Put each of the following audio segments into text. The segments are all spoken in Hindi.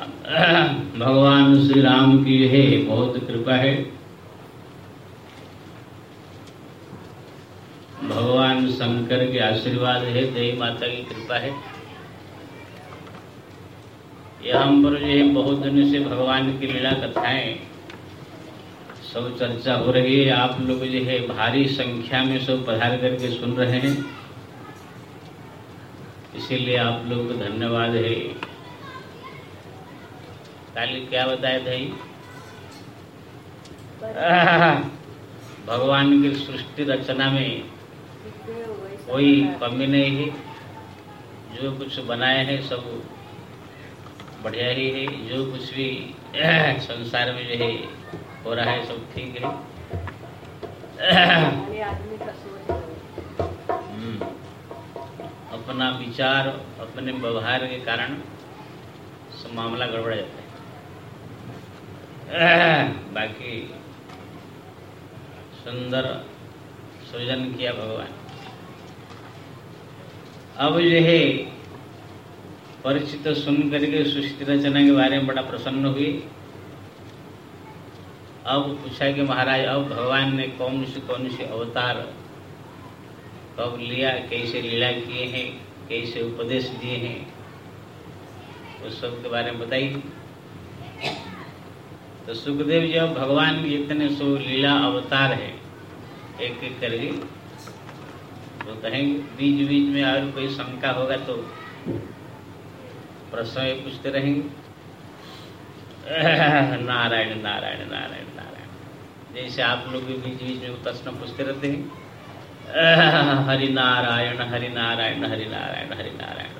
भगवान श्री राम की है बहुत कृपा है। भगवान शंकर के आशीर्वाद है देवी माता की कृपा है। यहाँ पर जो है बहुत दिनों से भगवान की लीला कथाएँ सब चर्चा हो रही है। आप लोग जो है भारी संख्या में सब पधार करके सुन रहे हैं। इसीलिए आप लोग को धन्यवाद है। काली क्या बताया था? भगवान की सृष्टि रचना में कोई कमी नहीं है। जो कुछ बनाए हैं सब बढ़िया ही है। जो कुछ भी संसार में जो है हो रहा है सब ठीक है। हम्म। अपना विचार अपने व्यवहार के कारण सब मामला गड़बड़ जाता है। बाकी सुंदर सृजन किया भगवान। अब जो है, परिचित सुन करके सृष्टि रचना के बारे में बड़ा प्रसन्न हुए अब पूछा कि महाराज, अब भगवान ने कौन से कौन से अवतार कब लिया, कैसे लीला किए हैं, कैसे उपदेश दिए हैं उस सब के बारे में बताइए तो सुखदेव जी अब भगवान के इतने सो लीला अवतार है। एक एक करके तो कहेंगे, बीच बीच में और कोई शंका होगा तो प्रश्न ये पूछते रहेंगे। नारायण नारायण नारायण नारायण। जैसे आप लोग भी बीच बीच में प्रश्न पूछते रहते हैं। हरि नारायण हरि नारायण हरि नारायण हरि नारायण।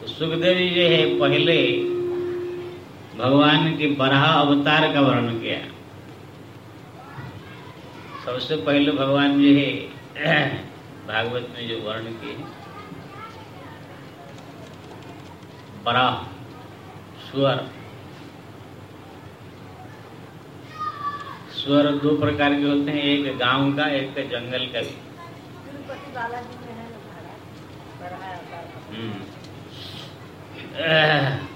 तो सुखदेव जी जो है, पहले भगवान के बराह अवतार का वर्णन किया। सबसे पहले भगवान जो है भागवत में जो वर्ण किए बराह स्वर। स्वर दो प्रकार के होते हैं एक गाँव का एक का जंगल का भी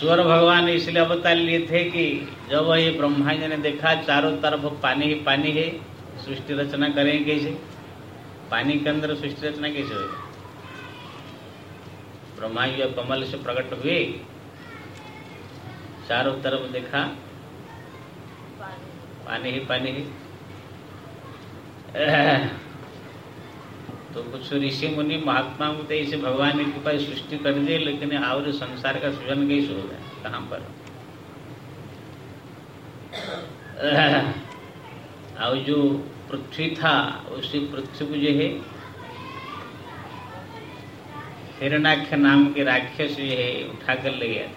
स्वर भगवान इसलिए अवतार लिए थे कि जब ये ब्रह्मा जी ने देखा, चारों तरफ़ पानी ही पानी है, सृष्टि रचना करें कैसे? पानी के अंदर सृष्टि रचना कैसे होगी ब्रह्मा जी जब कमल से प्रकट हुए, चारों तरफ़ देखा, पानी ही पानी ही। तो कुछ ऋषि मुनि महात्मा को तो ऐसे भगवान ने कृपा सृष्टि कर दिए, लेकिन और संसार का सृजन कैसे हो गया? कहाँ पर? और जो पृथ्वी था, उसी पृथ्वी को जो है हिरणाक्ष नाम के राक्षस जो है, उठा कर ले गया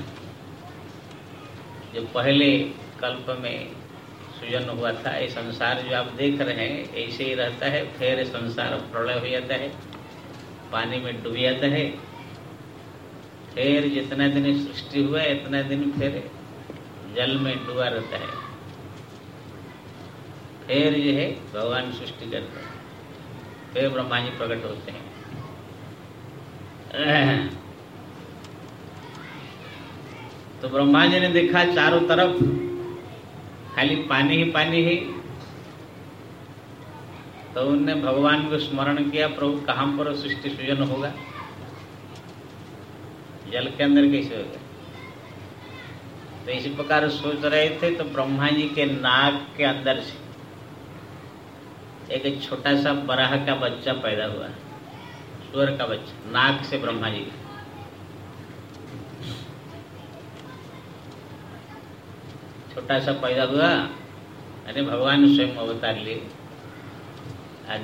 जो पहले कल्प में सृजन हुआ था, ये संसार जो आप देख रहे हैं, ऐसे ही रहता है, फिर संसार प्रलय हो जाता है, पानी में डूब जाता है, फिर जितना दिन सृष्टि हुआ, इतना दिन फिर जल में डूबा रहता है। फिर जो है, भगवान सृष्टि करते हैं, फिर ब्रह्मा जी प्रकट होते हैं। तो ब्रह्मा जी ने देखा चारों तरफ़, खाली पानी ही पानी है। तो उनने भगवान को स्मरण किया, प्रभु कहाँ पर सृष्टि सृजन होगा? जल के अंदर कैसे होगा? तो इसी प्रकार सोच रहे थे तो ब्रह्मा जी के नाक के अंदर से एक छोटा सा बराह का बच्चा पैदा हुआ स्वर का बच्चा, नाक से ब्रह्मा जी छोटा सा पैदा हुआ अरे भगवान स्वयं अवतार लिए।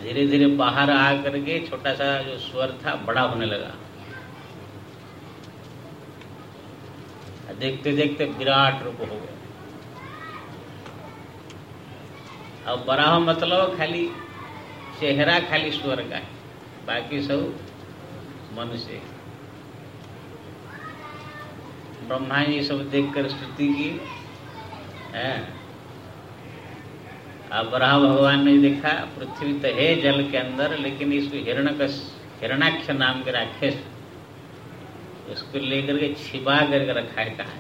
धीरे धीरे बाहर आ करके छोटा सा जो स्वर था, बड़ा होने लगा। देखते देखते विराट रूप हो गया। अब बराह मतलब खाली चेहरा, खाली स्वर का है, बाकी सब मनुष्य ब्रह्मा जी सब देखकर स्तुति की। है। अब बराह भगवान ने देखा, पृथ्वी तो है जल के अंदर, लेकिन इसको हिरण हिरणाक्ष नाम के राक्षस उसको लेकर के छिपा करके रखा है कहा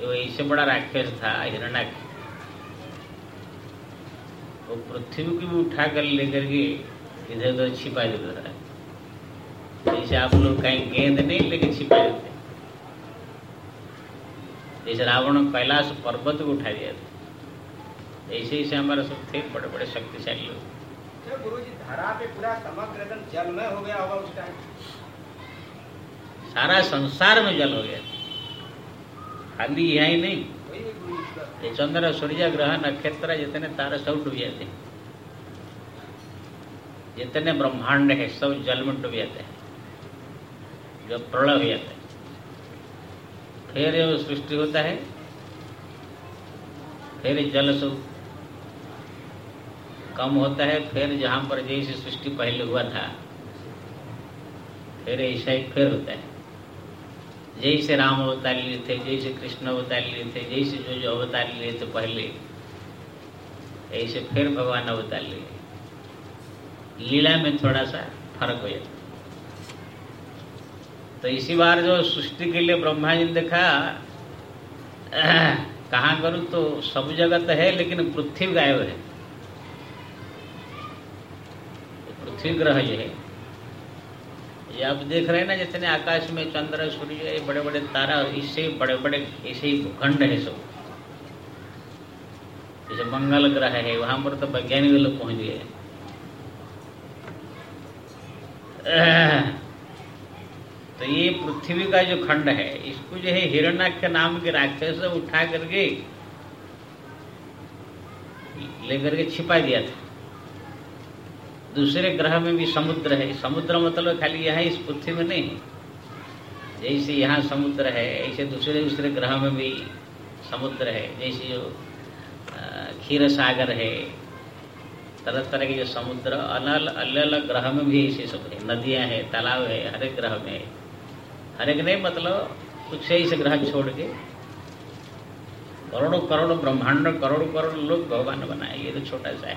वो इससे बड़ा राक्षस था हिरणाक्ष वो पृथ्वी को भी उठा कर लेकर के इधर उधर छिपा देता रहा जैसे आप लोग कहीं गेंद नहीं लेके छिपा देते जैसे रावण कैलाश पर्वत को उठा दिया था। ऐसे ही से हमारे सब थे बड़े बड़े शक्तिशाली लोग। गुरु जी धरा पे पूरा समग्र जल में हो गया होगा उस टाइम। सारा संसार में जल हो गया। खाली यहाँ ही नहीं। ये चंद्र सूर्य ग्रह नक्षत्र जितने तारे सब डूब जाते हैं। जितने ब्रह्मांड है सब जल में डूब जाते हैं। जब प्रलय हो जाता है। फिर सृष्टि होता है। फिर जल सब कम होता है। फिर जहाँ पर जैसे सृष्टि पहले हुआ था, फिर ऐसा ही फिर होता है। जैसे राम अवतार लिए थे, जैसे कृष्ण अवतार लिए थे, जैसे जो जो अवतार लिए थे पहले, ऐसे फिर भगवान अवतार लिए। लीला में थोड़ा सा फ़र्क हो जाता तो इसी बार जो सृष्टि के लिए ब्रह्मा जी ने देखा, कहा करूँ तो सब जगत है, लेकिन पृथ्वी गायब है। पृथ्वी ग्रह जो है। ये आप देख रहे हैं ना, जितने आकाश में चंद्र, सूर्य, ये बड़े बड़े तारा इससे बड़े बड़े ऐसे ही भूखंड है सब। जैसे मंगल ग्रह है, वहाँ पर तो वैज्ञानिक लोग पहुँच गए। तो ये पृथ्वी का जो खंड है, इसको जो है हिरणाक्ष नाम के राक्षस से उठा करके लेकर के छिपा दिया था। दूसरे ग्रह में भी समुद्र है। समुद्र मतलब खाली यहाँ इस पृथ्वी में नहीं जैसे यहाँ समुद्र है, ऐसे दूसरे दूसरे ग्रह में भी समुद्र है। जैसे जो क्षीर सागर है, तरह तरह के जो समुद्र, अलग अलग ग्रह में भी ऐसे सब है। नदियाँ है, तालाब है, हर एक ग्रह में हर नहीं मतलब कुछ ऐसे ग्रह छोड़ के करोड़ों करोड़ों ब्रह्मांड, करोड़ों करोड़ लोग भगवान बनाए, ये तो छोटा सा है।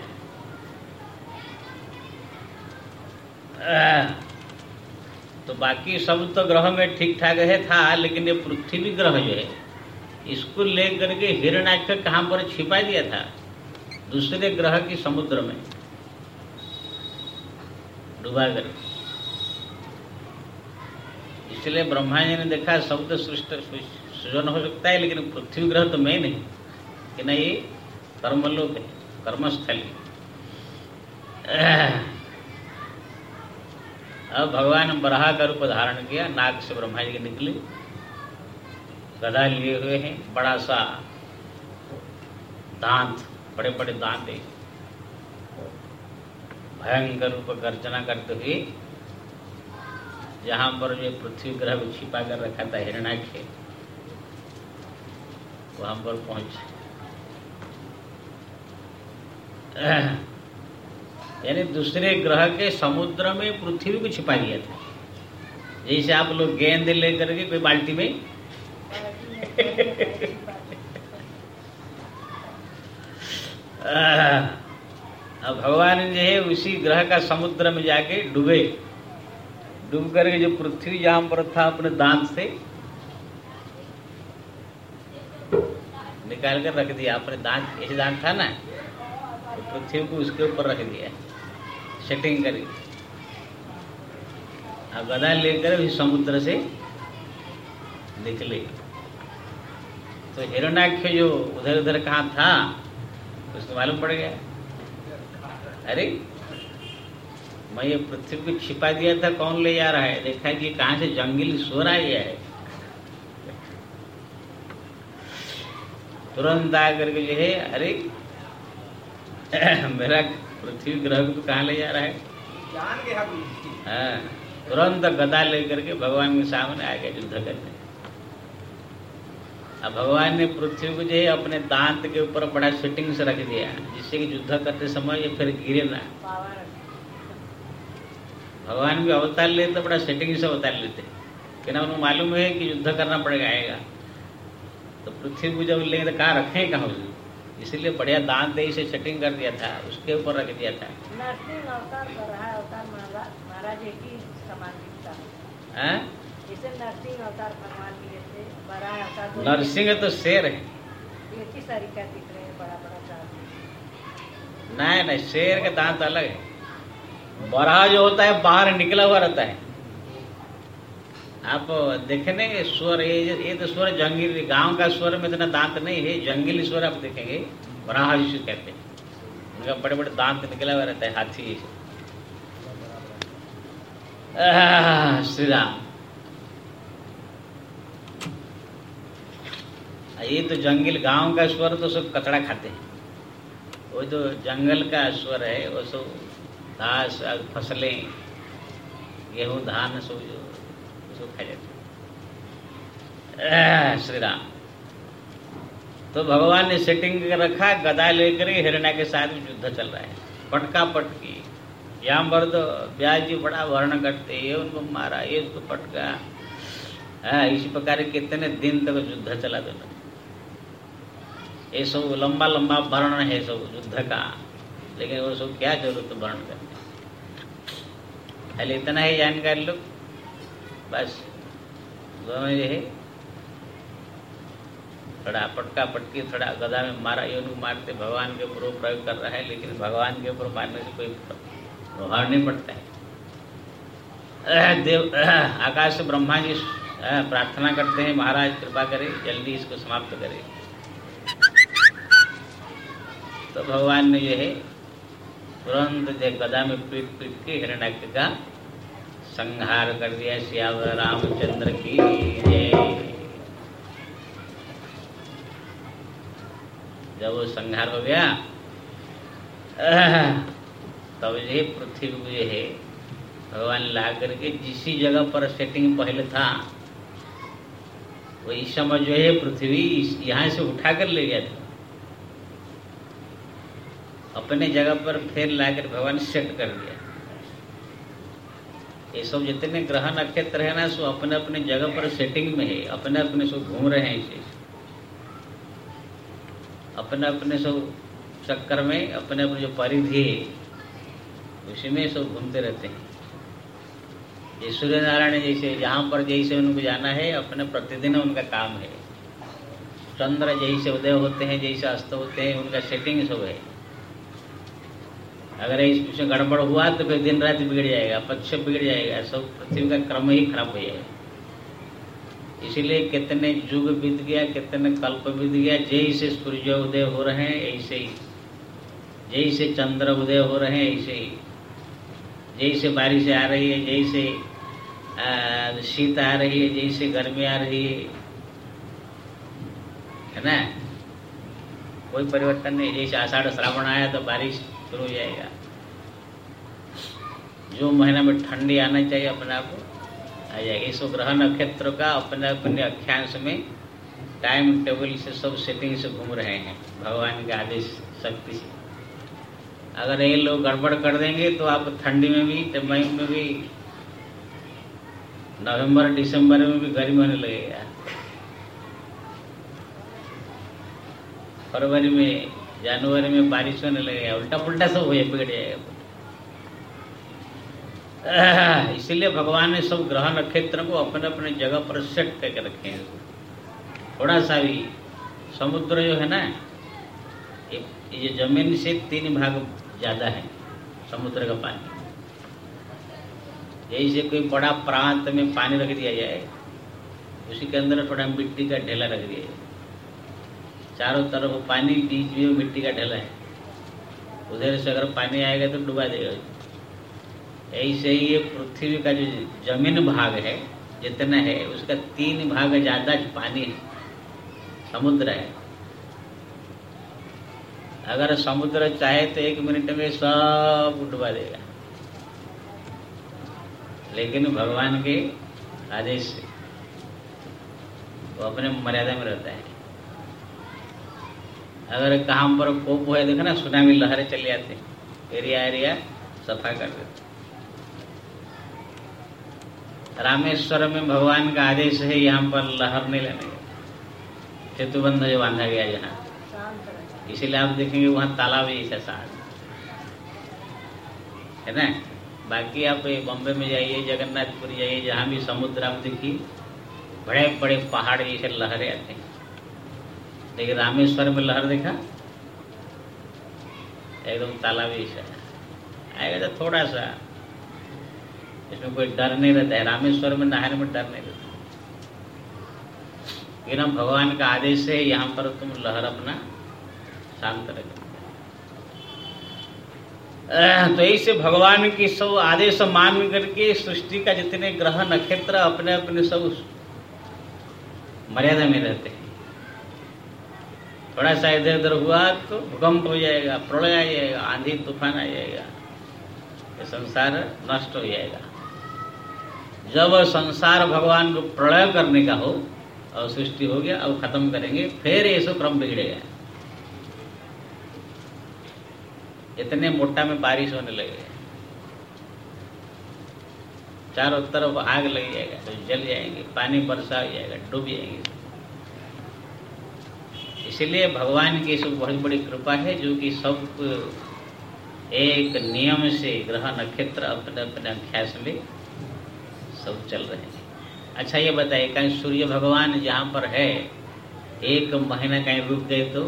तो बाकी सब तो ग्रह में ठीक ठाक है, था, लेकिन ये पृथ्वी ग्रह जो है, इसको लेकर के हिरणाक्ष कहाँ पर छिपा दिया था, दूसरे ग्रह की समुद्र में। डुबा कर। इसलिए ब्रह्मा जी ने देखा शब्द सृष्ट सृजन हो सकता है लेकिन पृथ्वी ग्रह तो मैं नहीं कि नहीं कर्मलोक है कर्मस्थली अब भगवान बरहा का रूप धारण किया नाग से ब्रह्मा जी के निकले गदा लिए हुए हैं बड़ा सा दांत बड़े बड़े दांत भयंकर रूप गर्जना करते हुए जहाँ पर जो पृथ्वी ग्रह में छिपा कर रखा था हिरणाक्ष वहाँ पर पहुँचे। यानी दूसरे ग्रह के समुद्र में पृथ्वी को छिपा दिया था। जैसे आप लोग गेंद लेकर के कोई बाल्टी में? अब भगवान जो है उसी ग्रह का समुद्र में जाके डूबे। डूब करके जो पृथ्वी जहाँ पर था अपने दांत से निकाल कर रख दिया। अपने दांत ऐसे दांत था ना? तो पृथ्वी को उसके ऊपर रख दिया सेटिंग करी और गदा लेकर समुद्र से निकले। तो हिरणाक्ष जो उधर उधर कहाँ था, उसको मालूम पड़ गया? अरे मैं ये पृथ्वी को छिपा दिया था कौन ले जा रहा है? देखा कि कहाँ से जंगली स्वर आया है। तुरंत आकर के जो है अरे मेरा पृथ्वी ग्रह को कहाँ ले जा रहा है? जान के हाँ, तुरंत गदा लेकर के भगवान के सामने आ गया युद्ध करने। अब भगवान ने पृथ्वी को जो है अपने दांत के ऊपर बड़ा फिटिंग से रख दिया। जिससे कि युद्ध करते समय ये फिर गिरे ना। भगवान भी अवतार लेते तो बड़ा सेटिंग से अवतार लेते। क्योंकि उनको मालूम है कि युद्ध करना पड़ेगा आएगा। तो पृथ्वी को जब लेंगे तो कहाँ रखें कहाँ उसको इसलिए बढ़िया दान दे से सेटिंग कर दिया था उसके ऊपर रख दिया था। नरसिंह है नरसिंह तो शेर है। नहीं नहीं शेर का दांत अलग है। बरहा जो होता है, बाहर निकला हुआ रहता है। आप देखेंगे स्वर, ये ये तो स्वर जंगली, गाँव का स्वर में इतना दांत नहीं है, जंगली स्वर आप देखेंगे, बराहा जिसे कहते हैं। उनका बड़े बड़े दांत निकला हुआ रहता है, हाथी श्री राम ये तो जंगल, गाँव का स्वर तो सब कचड़ा खाते हैं। वो जो जंगल का स्वर है, वो सब घास फ़सलें गेहूँ धान सब जो सब खा जाते श्री राम तो भगवान ने सेटिंग रखा गदा लेकर हिरणा के साथ युद्ध चल रहा है। पटका पटकी यहाँ पर तो ब्याज जी बड़ा वर्ण करते ये उनको मारा ये उसको पटका। हाँ, इसी प्रकार कितने दिन तक युद्ध चला दोनों। ये सब लंबा लंबा वर्ण है सब युद्ध का। लेकिन उसको क्या ज़रूरत वर्ण करने खाली इतना ही जानकारी लो, बस। दोनों ये थोड़ा पटका पटकी थोड़ा गदा में मारा, ये उनको मारते, भगवान के ऊपर प्रयोग कर रहा है, लेकिन भगवान के ऊपर मारने से कोई प्रभाव नहीं पड़ता है। देव आकाश से ब्रह्मा जी प्रार्थना करते हैं, महाराज कृपा करे, जल्दी इसको समाप्त करे। तो भगवान ने जो है तुरंत जो गदा में पीट पीट के हिरण्याक्ष का संहार कर दिया श्याम रामचंद्र की जय। जब वो संहार हो गया, तब है पृथ्वी जो है। भगवान ला करके जिस जगह पर सेटिंग पहले था, वही समय जो है पृथ्वी यहाँ से उठा कर ले गया था। अपने जगह पर फिर लाकर भगवान सेट कर दिया। ये सब जितने ग्रह नक्षत्र है ना, सो अपने अपने जगह पर सेटिंग में है। अपने अपने सब घूम रहे हैं इसे। अपने अपने सब चक्कर में अपने अपने जो परिधि है, उसी में सब घूमते रहते हैं। ये सूर्य नारायण जैसे, जहाँ पर जैसे उनको जाना है, अपने प्रतिदिन उनका काम है। चंद्र जैसे उदय होते हैं, जैसे अस्त होते हैं, उनका सेटिंग सब है। अगर इसमें गड़बड़ हुआ तो फिर दिन रात बिगड़ जाएगा, पक्ष बिगड़ जाएगा, सब पृथ्वी का क्रम ही खराब हो जाएगा। इसीलिए कितने युग बीत गया, कितने कल्प बीत गया, जैसे सूर्य उदय हो रहे हैं, ऐसे ही। जैसे चंद्र उदय हो रहे हैं, ऐसे ही। जैसे बारिश आ रही है, जैसे शीत आ रही है, जैसे गर्मी आ रही है। है ना? कोई परिवर्तन नहीं, जैसे आषाढ़, श्रावण आया तो बारिश शुरू हो जाएगा। जो महीना में ठंडी आना चाहिए अपने आप आ जाएगा। इस ग्रह नक्षत्र का अपने अपने अक्षांश में टाइम टेबल से सब सेटिंग से घूम रहे हैं। भगवान के आदेश शक्ति से। अगर ये लोग गड़बड़ कर देंगे तो आप ठंडी में भी तो मई में भी, नवंबर, दिसंबर में भी गर्मी होने लगेगा। फरवरी में जनवरी में बारिश होने लगेगा। उल्टा पुल्टा सब हो बिगड़ जाएगा इसीलिए भगवान ने सब ग्रह नक्षत्र को अपने अपने जगह पर सेट करके रखे हैं। थोड़ा सा भी समुद्र जो है ना ये ज़मीन से तीन भाग ज़्यादा है, समुद्र का पानी। यही से कोई बड़ा प्रांत में पानी रख दिया जाए, उसी के अंदर थोड़ा मिट्टी का ढेला रख दिया जाए। चारों तरफ़ पानी बीच में मिट्टी का ढेला है। उधर से अगर पानी आएगा तो डुबा देगा। ऐसे ही ये पृथ्वी का जो ज़मीन भाग है, जितना है, उसका तीन भाग ज़्यादा पानी है, समुद्र है। अगर समुद्र चाहे तो एक मिनट में सब डुबा देगा। लेकिन भगवान के आदेश से वो अपने मर्यादा में रहता है। अगर कहाँ पर कोप हुआ देखो ना, सुनामी लहरें चली आती एरिया एरिया, सफ़ा कर देते रामेश्वर में भगवान का आदेश है, यहाँ पर लहर नहीं लेने का। सेतुबंध जो बांधा गया यहाँ। इसीलिए आप देखेंगे वहाँ तालाब है, ऐसा साथ है ना? बाकी आप बॉम्बे में जाइए, जगन्नाथपुरी जाइए, जहाँ भी समुद्र आप देखिए बड़े बड़े पहाड़ जैसे लहरें आते हैं। लेकिन रामेश्वर में लहर देखा। एकदम तालाब जैसा आएगा तो थोड़ा सा इसमें कोई डर नहीं रहता है। रामेश्वर में नहाने में डर नहीं रहता। लेकिन अब भगवान का आदेश है यहाँ पर तुम लहर अपना शांत रखो तो ऐसे भगवान की सब आदेश मान करके सृष्टि का जितने ग्रह नक्षत्र अपने अपने सब मर्यादा में रहते हैं। थोड़ा सा इधर उधर हुआ तो भूकंप हो जाएगा, प्रलय आ जाएगा, आंधी तूफ़ान आ जाएगा। ये संसार नष्ट हो जाएगा। जब संसार भगवान को प्रलय करने का हो और सृष्टि हो गया, अब खत्म करेंगे, फिर ये सब क्रम बिगड़ेगा। इतने मोटा में बारिश होने लगेगा चारों तरफ़ आग लग जाएगा तो जल जाएँगे, पानी बरसा हो जाएगा, डूब जाएँगे। इसलिए भगवान की सब बहुत बड़ी कृपा है, जो कि सब, एक नियम से ग्रह नक्षत्र अपने अपने अभ्यास में सब चल रहे हैं। अच्छा ये बताइए, कहीं सूर्य भगवान जहाँ पर है, एक महीना कहीं रुक गए तो?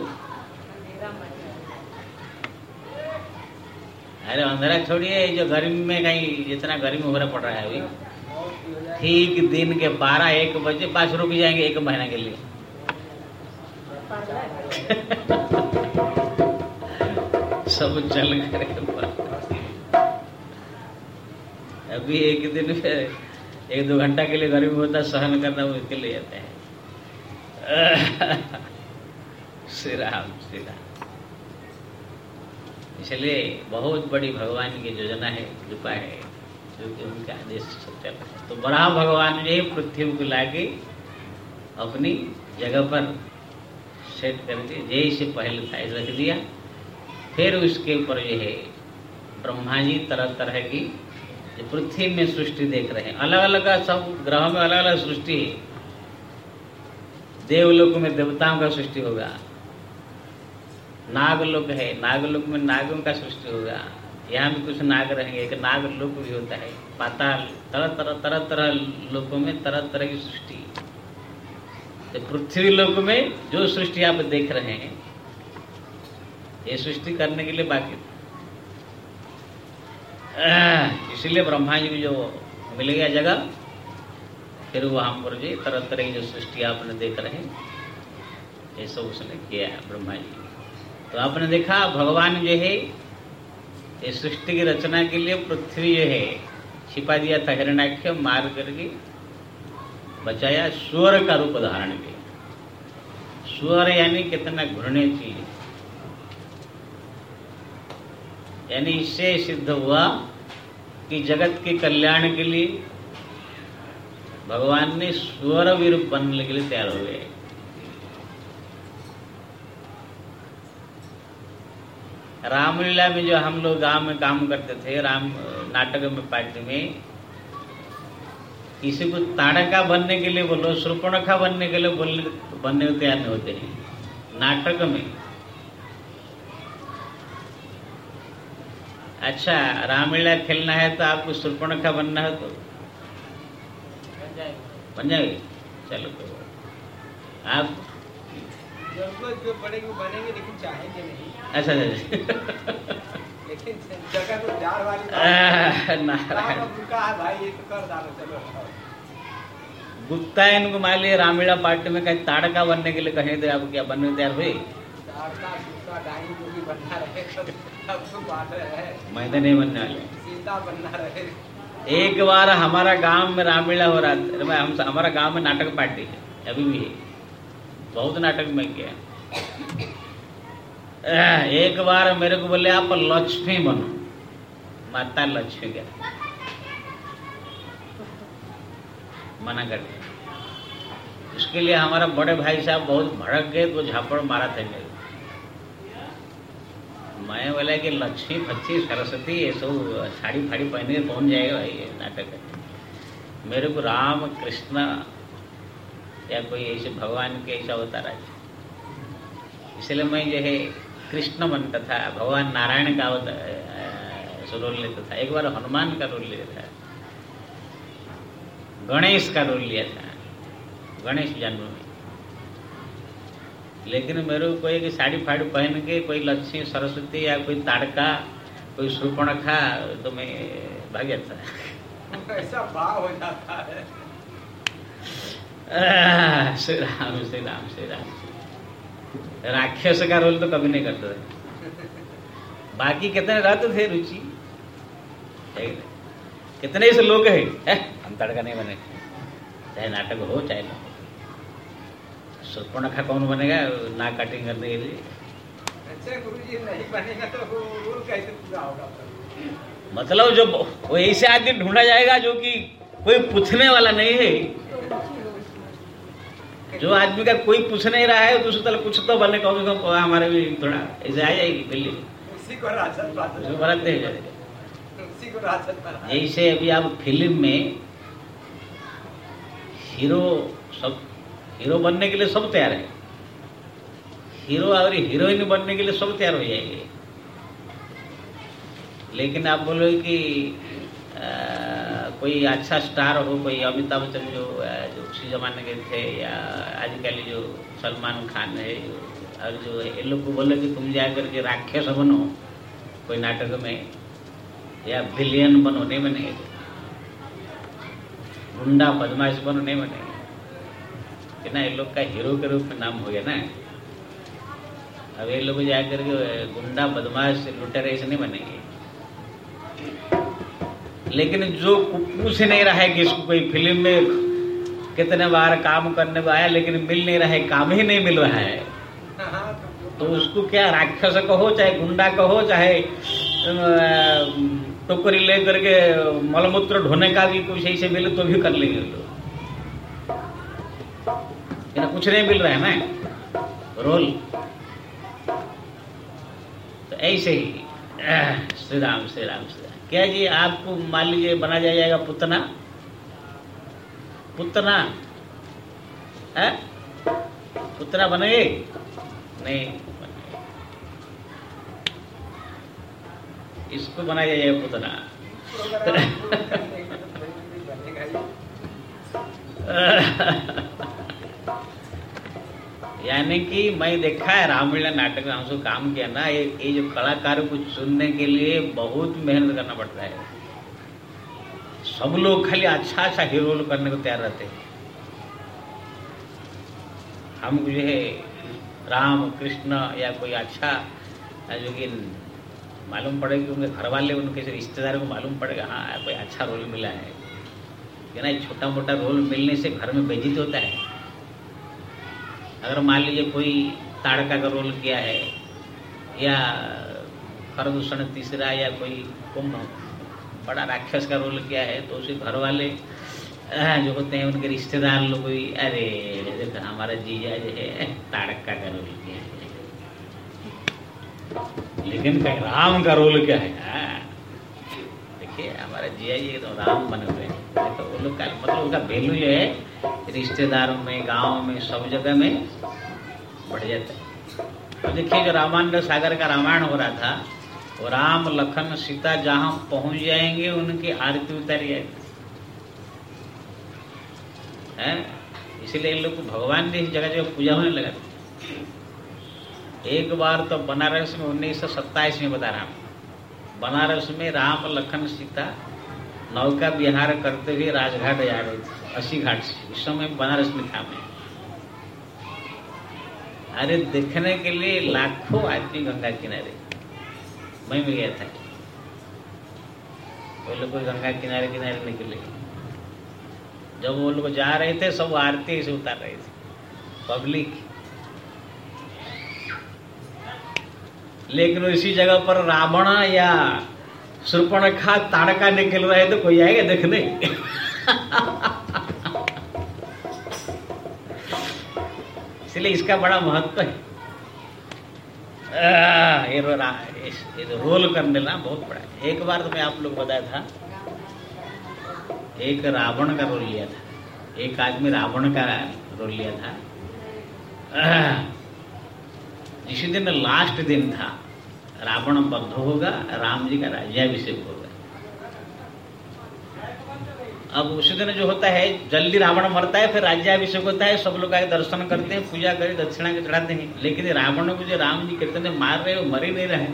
अरे, अंधेरा छोड़िए जो गर्मी में कहीं जितना गर्मी हो रहा पड़ रहा है अभी। ठीक दिन के बारह, एक बजे, पास रुक जाएँगे एक महीना के लिए। सब चल कर अभी एक दिन में एक दो घंटा के लिए गर्मी होता सहन करना मुश्किल हो जाता है। श्री राम श्री राम इसलिए बहुत बड़ी भगवान की योजना है, कृपा है, जो कि उनके आदेश से चल रहा है। तो बड़ा भगवान ने पृथ्वी को लाके अपनी जगह पर सेट करके जैसे पहले था ऐसे रख दिया। फिर उसके ऊपर जो है ब्रह्मा जी तरह तरह की जो पृथ्वी में सृष्टि देख रहे हैं। अलग अलग सब ग्रहों में अलग अलग सृष्टि है। देवलोक में देवताओं का सृष्टि होगा। नागलोक है, नागलोक में नागों का सृष्टि होगा। यहाँ भी कुछ नाग रहेंगे, एक नाग लोक भी होता है। पाताल तरह तरह तरह तरह लोकों में तरह तरह की सृष्टि। तो पृथ्वी लोक में जो सृष्टि आप देख रहे हैं, ये सृष्टि करने के लिए बाकी इसलिए ब्रह्मा जी को जो मिल गया जगह, फिर वो हम पर जी तरह तरह की जो सृष्टि आपने देख रहे हैं, ये सब उसने किया है ब्रह्मा जी। तो आपने देखा, भगवान जो है ये सृष्टि की रचना के लिए पृथ्वी जो है, छिपा दिया था हिरणाख्य मार करके। बचाया स्वर का रूप धारण किया स्वर यानी कितना घृण्य चीज़। यानी इससे सिद्ध हुआ कि जगत के कल्याण के लिए भगवान ने स्वर विरूप बनने के लिए तैयार हो गए। रामलीला में जो हम लोग गाँव में काम करते थे, राम, नाटक में पार्टी में किसी को ताड़का बनने के लिए बोलो सुर्पणखा बनने के लिए बोलने बनने को तैयार नहीं होते हैं। नाटक में। अच्छा रामलीला खेलना है तो आपको सुर्पणखा बनना है तो? बन जाएगी। चलो तो। आप? ज़रूरत जो पड़ेगी बनेंगे लेकिन चाहेंगे नहीं। अच्छा अच्छा। लेकिन जगह तो भाई ये तो कर चलो इनको मान पार्टी में कहीं ताड़का बनने के लिए कहे थे आप क्या बनने तैयार हुए? तो मैं तो नहीं बनने वाले। एक बार हमारा गाँव में रामलीला हो रहा था। हम हमारा गाँव में नाटक पार्टी है, अभी भी है। बहुत नाटक में किया एक बार मेरे को बोले, आप लक्ष्मी बनो। माता लक्ष्मी क्या मना कर उसके लिए हमारा बड़े भाई साहब बहुत भड़क गए तो झापड़ मारा थे मेरे मैं बोला कि, लक्ष्मी फच्ची सरस्वती, ये सब साड़ी फाड़ी पहने पहुँच जाएगा भाई, ये नाटक मेरे को राम, कृष्ण या कोई ऐसे भगवान के ऐसा अवतार है। इसलिए मैं जो है कृष्ण बनता था भगवान नारायण का रोल लेता था एक बार हनुमान का रोल लिया था गणेश का रोल लिया था गणेश जन्म में लेकिन मेरे को कोई कि साड़ी फाड़ी पहन के कोई लक्ष्मी सरस्वती या कोई ताड़का कोई सुपर्णखा तो मैं भाग जाता ऐसा भाव हो जाता है। श्री राम श्री राम श्री राम राक्षस का रोल तो कभी नहीं करते थे। बाकी कितने रहते थे रुचि? कितने ऐसे लोग हैं? है? हम तड़का नहीं बने। चाहे नाटक हो चाहे ना सुर्पणखा कौन बनेगा नाक कटिंग करने के लिए? अच्छा गुरु नहीं बनेगा तो वो कैसे पूरा होगा? मतलब जो वो ऐसे आदमी ढूंढा जाएगा जो कि कोई पूछने वाला नहीं है जो आदमी का कोई पूछ नहीं रहा है तो उसको तले कुछ तो बने कम से कम हमारे भी थोड़ा ऐसे आ जाएगी उसी को राजत बनाते हैं। जैसे अभी आप फ़िल्म में हीरो सब हीरो बनने के लिए सब तैयार है। हीरो और हीरोइन बनने के लिए सब तैयार हो जाएँगे। लेकिन आप बोलो कि आ, कोई अच्छा स्टार हो, कोई अमिताभ बच्चन जो जो उसी जमाने के थे, या आजकल जो सलमान खान है और जो ये लोग को बोले कि तुम जा करके राक्षस बनो, कोई नाटक में, या विलियन बनो, नहीं बनेंगे गुंडा, बदमाश बनो, नहीं बनेंगे कि ना, ये लोग का हीरो के रूप में नाम हो गया ना। अब ये लोग जाकर के गुंडा, बदमाश, लुटेरे, ऐसे नहीं बनेंगे। लेकिन जो पूछ नहीं रहा है कि इसको कोई फ़िल्म में कितने बार काम करने को आया, लेकिन मिल नहीं रहा है, काम ही नहीं मिल रहा है। तो उसको क्या राक्षस कहो, चाहे गुंडा कहो, चाहे टोकरी ले करके मलमूत्र ढोने का भी कुछ ऐसे मिले तो भी कर लेंगे लोग कुछ नहीं मिल रहा है ना? रोल। तो ऐसे ही। श्री राम श्री राम श्री राम। क्या जी आपको मान लीजिए बना जाएगा पुतना? पुतना? है? पुतना बनेगे नहीं। इसको बनाया जाएगा पुतना। यानी कि मैं देखा है रामलीला नाटक में हमसे काम किया ना, ये ये जो कलाकार को चुनने के लिए बहुत मेहनत करना पड़ता है। सब लोग खाली अच्छा अच्छा हीरो रोल करने को तैयार रहते हैं। हम जो है, राम, कृष्ण या कोई अच्छा जो कि मालूम पड़े कि उनके घर वाले उनके रिश्तेदारों को मालूम पड़ेगा हाँ कोई अच्छा रोल मिला है। ना छोटा मोटा रोल मिलने से घर में बेजित होता है। अगर मान लीजिए कोई ताड़का का रोल किया है, या खरदूषण तीसरा या कोई कुंभ, बड़ा राक्षस का रोल किया है तो उसे घर वाले जो होते हैं, उनके रिश्तेदार लोग भी, अरे, देखो, हमारा जीजा जो है, ताड़का का रोल किया है लेकिन राम का रोल क्या है हाँ। देखिए, हमारा जी तो राम बने हैं। तो वो लोग का मतलब उनका वैल्यू जो है रिश्तेदारों में, गाँव में, सब जगह में बढ़ जाता है। तो देखिए, जो रामानंद सागर का रामायण हो रहा था, वो राम, लखन, सीता जहाँ पहुँच जाएँगे, उनकी आरती उतारी जाएगी। है? इसीलिए इन लोग को भगवान की जगह जगह पूजा होने लगा एक बार तो बनारस में उन्नीस सौ सत्ताईस में बता रहा हूँ। बनारस में राम, लखन, सीता, नौका विहार करते हुए राजघाट जा रहे थे अस्सी घाट से। उस समय बनारस में था मैं। अरे देखने के लिए लाखों आदमी गंगा किनारे। मैं भी गया था। वो लोग गंगा किनारे किनारे निकले। जब वो लोग जा रहे थे, सब आरती से उतार रहे थे। पब्लिक। लेकिन इसी जगह पर रावण या सुर्पणखा ताड़का निकल रहे तो कोई आएगा देखने? इसलिए इसका बड़ा महत्व है। आ, ये रोल करने ना बहुत बड़ा है। एक बार तो मैं आप लोग बताया था एक रावण का रोल लिया था। एक आदमी रावण का रोल लिया था। जिस दिन लास्ट दिन था। रावण बद्ध होगा, राम जी का राज्याभिषेक होगा। अब उसी दिन जो होता है, जल्दी रावण मरता है, फिर राज्याभिषेक होता है, सब लोग आगे दर्शन करते हैं, पूजा करें दक्षिणा के चढ़ाते हैं। लेकिन रावण को जो राम जी कहते हैं मार रहे वो मर ही नहीं रहे।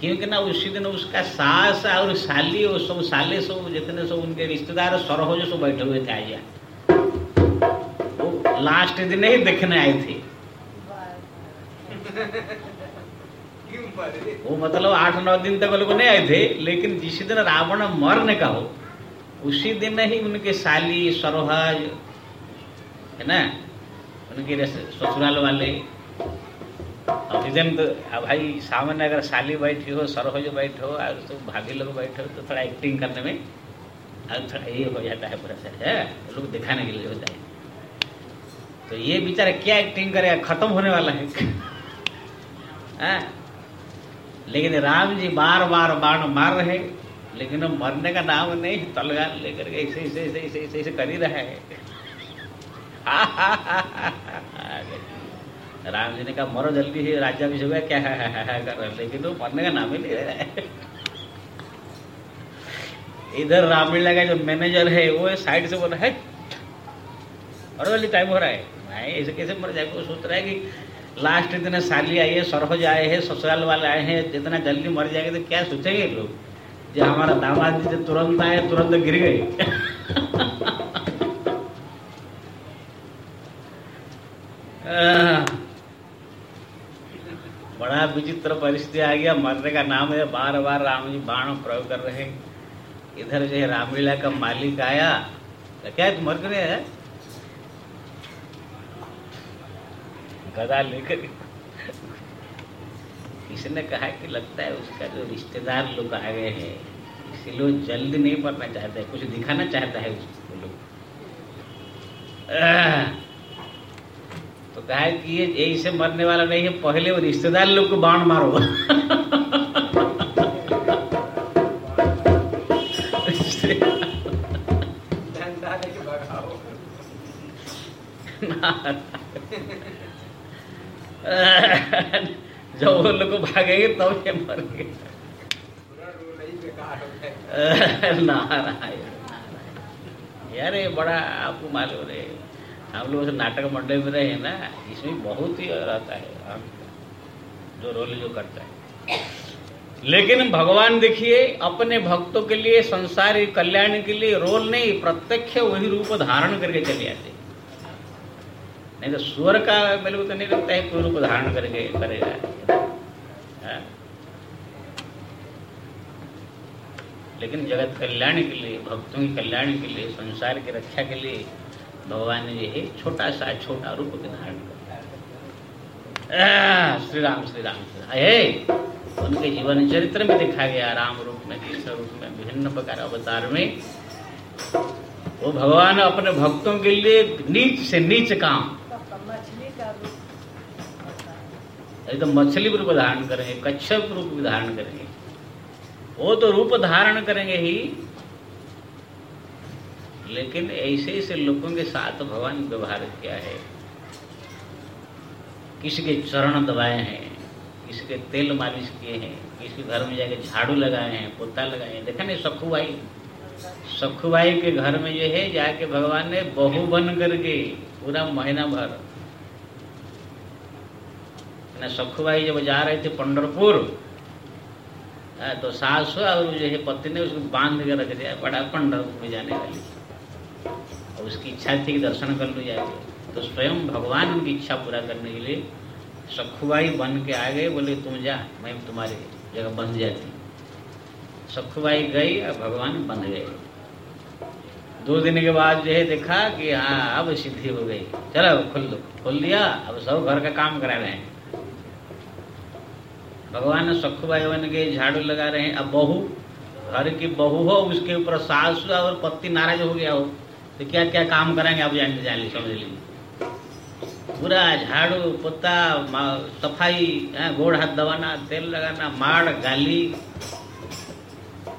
क्योंकि ना उसी दिन उसका सास और साली और सब साले सब, जितने सब उनके रिश्तेदार, सरहो जो सब बैठे हुए थे आइया वो लास्ट दिन ही देखने आए थे। वो मतलब आठ नौ दिन तक लोग नहीं आए थे, लेकिन जिस दिन रावण मरने का हो उसी दिन ही उनके साली, सरोहज, है ना, उनके ससुराल वाले तो भाई, सामने अगर साली बैठी हो, सरोहज बैठे हो और तो भाभी लोग बैठे हो तो थोड़ा एक्टिंग करने में, और थोड़ा ये हो जाता है पूरा सर है? लोग दिखाने के लिए होता है तो ये बेचारा क्या एक्टिंग करेगा खत्म होने वाला है। आ? लेकिन राम जी बार बार बाण मार रहे लेकिन वो मरने का नाम नहीं तलगार लेकर के ऐसे ऐसे ऐसे ऐसे ऐसे ऐसे कर ही रहा है। राम जी ने कहा मरो जल्दी ही राजा भी गया क्या है, है, है, कर रहे लेकिन वो मरने का नाम ही नहीं रहा है। इधर रामलीला का जो मैनेजर है वो साइड से बोल है मरो जल्दी टाइम हो रहा है। ऐसे कैसे मर जाए वो सोच रहा है कि लास्ट इतने साली आई है, सरहज आए हैं, ससुराल वाले आए हैं, जितना जल्दी मर जाएँगे तो क्या सोचेंगे लोग? जो हमारा दामाद जी तुरंत आए, तुरंत गिर गए। बड़ा विचित्र परिस्थिति आ गया। मरने का नाम है बार बार राम जी बाण प्रयोग कर रहे हैं। इधर जो है रामलीला का मालिक आया। तो क्या तुम मर रहे है? गदा लेकर किसी ने कहा कि लगता है उसका जो रिश्तेदार लोग आ गए हैं इसलिए वो जल्दी नहीं मरना चाहता है कुछ दिखाना चाहता है उसको लोग। तो कहा कि ये ऐसे मरने वाला नहीं है पहले वो रिश्तेदार लोग को बाण मारो। जब वो लोग भागेंगे, तब तो ये मर गए नारायण। यार ये बड़ा आपको मालूम है हम लोग नाटक मंडल में रहे ना, इसमें बहुत ही रहता है। जो रोल जो करता है। लेकिन भगवान देखिए, अपने भक्तों के लिए, संसार कल्याण के लिए रोल नहीं, प्रत्यक्ष वही रूप धारण करके चले आते नहीं तो स्वर का मेरे को तो नहीं लगता है कोई रूप धारण करके करेगा। हाँ? लेकिन जगत कल्याण के लिए, भक्तों के कल्याण के लिए, संसार की रक्षा के लिए भगवान ने ये छोटा सा, छोटा रूप धारण कर श्री राम श्री राम श्री उनके जीवन चरित्र में देखा गया, राम रूप में, कृष्ण रूप में, विभिन्न प्रकार अवतार में। वो भगवान अपने भक्तों के लिए नीच से नीच काम एकदम मछली रूप धारण करेंगे, कच्छप रूप धारण करेंगे। वो तो रूप धारण करेंगे ही। लेकिन ऐसे ऐसे लोगों के साथ भगवान व्यवहार किया है। किसी के चरण दबाए हैं किसी के तेल मालिश किए हैं, किसके घर में जाके झाड़ू लगाए हैं, पोता लगाए हैं। देखा नहीं सखू भाई सखू भाई के घर में जो है, जाके भगवान ने बहु बन करके, पूरा महीना भर सखू भाई जब जा रहे थे पंडरपुर तो सास और जो है पति ने उसको बाँध के रख दिया, बड़ा पंडरपुर जाने वाली। और उसकी इच्छा थी कि दर्शन कर लो जाके। तो स्वयं भगवान उनकी इच्छा पूरा करने के लिए सखुबाई बन के आ गए, बोले, तुम जा, मैं तुम्हारी जगह बंध जाती सखुबाई गई और भगवान बंध गए। दो दिन के बाद जो है देखा कि हाँ अब सिद्धि हो गई। चलो, खोल दो, खोल दिया, अब सब घर का काम करा रहे हैं। भगवान सखुबाई बन के झाड़ू लगा रहे हैं। अब बहू, घर की बहू हो, उसके ऊपर सास और पति नाराज़ हो गया हो तो क्या क्या काम करेंगे? आप जान जान ली समझ लीजिए। पूरा झाड़ू, पोता सफ़ाई गोड़ हाथ दबाना, तेल लगाना, माड़, गाली,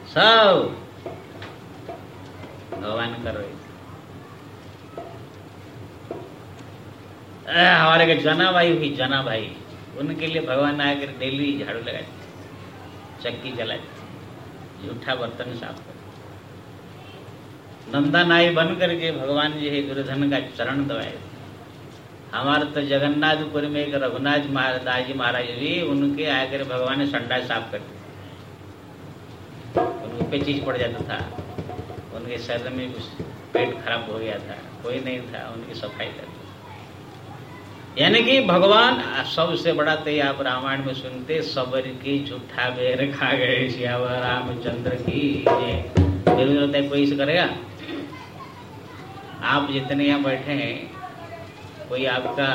सब। भगवान कर रहे हमारे के जना भाई हुई जना भाई उनके लिए भगवान आकर डेली झाड़ू लगाए, चक्की जलाए, झूठा बर्तन साफ़ करते नंदा नाई बन करके भगवान जी है दुर्योधन का चरण दबाए। हमारे तो जगन्नाथपुर में एक रघुनाथ महाराज जी महाराज भी उनके आकर भगवान ने संडा साफ़ कर उनको पे चीज़ पड़ जाता था, उनके शरीर में कुछ पेट खराब हो गया था, कोई नहीं था, उनकी सफ़ाई कर यानी कि भगवान सबसे बड़ा तो आप रामायण में सुनते, सबर की झूठा बेर खा गए रामचंद्र की। ज़रूर कोई से करेगा? आप जितने यहाँ बैठे हैं, कोई आपका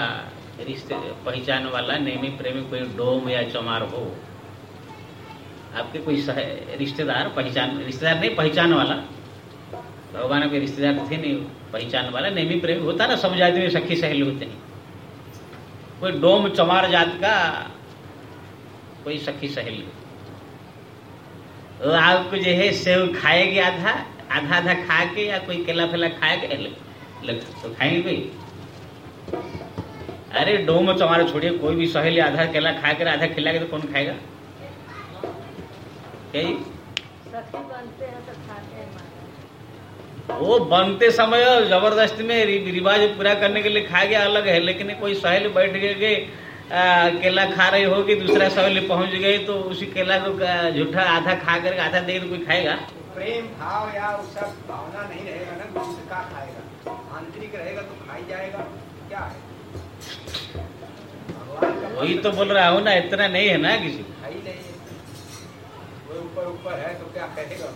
रिश्ते, पहचान वाला, नेमी प्रेमी, कोई डोम या चमार हो, आपके कोई रिश्तेदार, पहचान, रिश्तेदार नहीं, पहचान वाला। भगवान के रिश्तेदार थे नहीं, पहचान वाला, नेमी प्रेमी होता ना, सब जाति में सखी सहेली होते हैं। कोई डोम चमार जात का कोई सखी सहेली। तो आपको जो है सेव खाएगी आधा आधा आधा खा के या कोई केला फेला खाए के लग तो खाएँगे कोई? अरे डोम चमार छोड़िए कोई भी सहेली आधा केला खा कर आधा खिला के तो कौन खाएगा? क्या सखी बनते हैं हैं वो बनते समय ज़बरदस्ती में रिवाज पूरा करने के लिए खा गया अलग है लेकिन कोई सहेली बैठ गए के केला खा रही होगी दूसरा सहेली पहुँच गई तो उसी केला को झूठा आधा खा करके आधा दे तो कोई खाएगा? प्रेम भाव या उसका भावना नहीं रहेगा ना तो क्या खाएगा। आंतरिक रहेगा तो खाई जाएगा क्या है? वही तो बोल रहा हूँ ना इतना नहीं है ना किसी को। खाई नहीं है। ऊपर ऊपर है तो क्या कहेगा?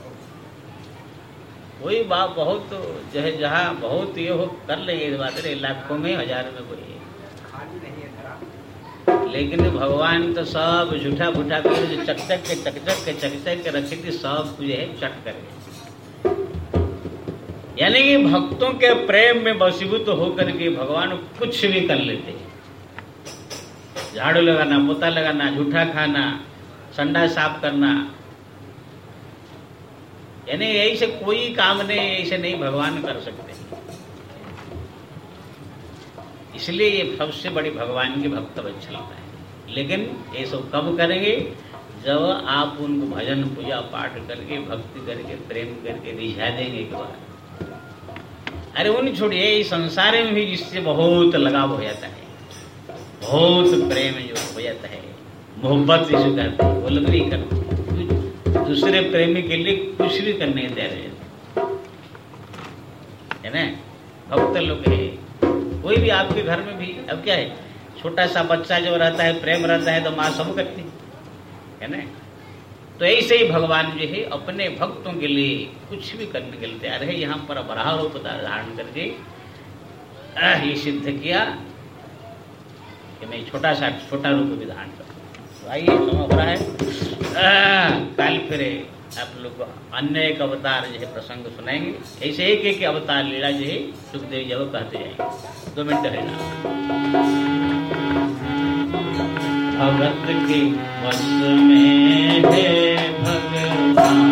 वही बात बहुत जो है जहाँ बहुत ये हो, कर लेंगे इस बात रे, लाखों में, हज़ार में कोई। नहीं लेकिन भगवान तो सब झूठा फूठा कर चकचक के चकचक के चकचक के रखे थे, सब जो है, चट कर यानी कि भक्तों के प्रेम में वशीभूत होकर के भगवान कुछ भी कर लेते झाड़ू लगाना मोता लगाना, झूठा खाना, संडा साफ़ करना यानी ऐसे कोई काम नहीं ऐसे नहीं भगवान कर सकते। इसलिए ये सबसे बड़ी भगवान की भक्त वत्सलता है। लेकिन ये सब कब करेंगे? जब आप उनको भजन, पूजा पाठ करके, भक्ति करके, प्रेम करके रिझा देंगे एक बार। अरे उन छोड़िए इस संसार में भी जिससे बहुत लगाव हो जाता है। बहुत प्रेम जो हो जाता है, मोहब्बत जिसे करते हैं, वो लोग नहीं करते। दूसरे प्रेमी के लिए कुछ भी करने दे रहे है। ना? भक्त लोग है। कोई भी आपके घर में भी, अब क्या है? छोटा सा बच्चा जो रहता है, प्रेम रहता है तो माँ सब करती है ना? तो ऐसे ही भगवान जो है, अपने भक्तों के लिए कुछ भी करने के लिए तैयार है। यहाँ पर बराह रूप धारण करके ये सिद्ध किया कि मैं छोटा सा छोटा रूप भी धारण कर तो आइए समय रहा है। कल फिर आप लोग अन्य एक अवतार जो है प्रसंग सुनाएँगे। ऐसे एक एक अवतार लीला जो है सुखदेव जी कहते जाएँगे। दो मिनट है ना? भगत के वश में है भगवान।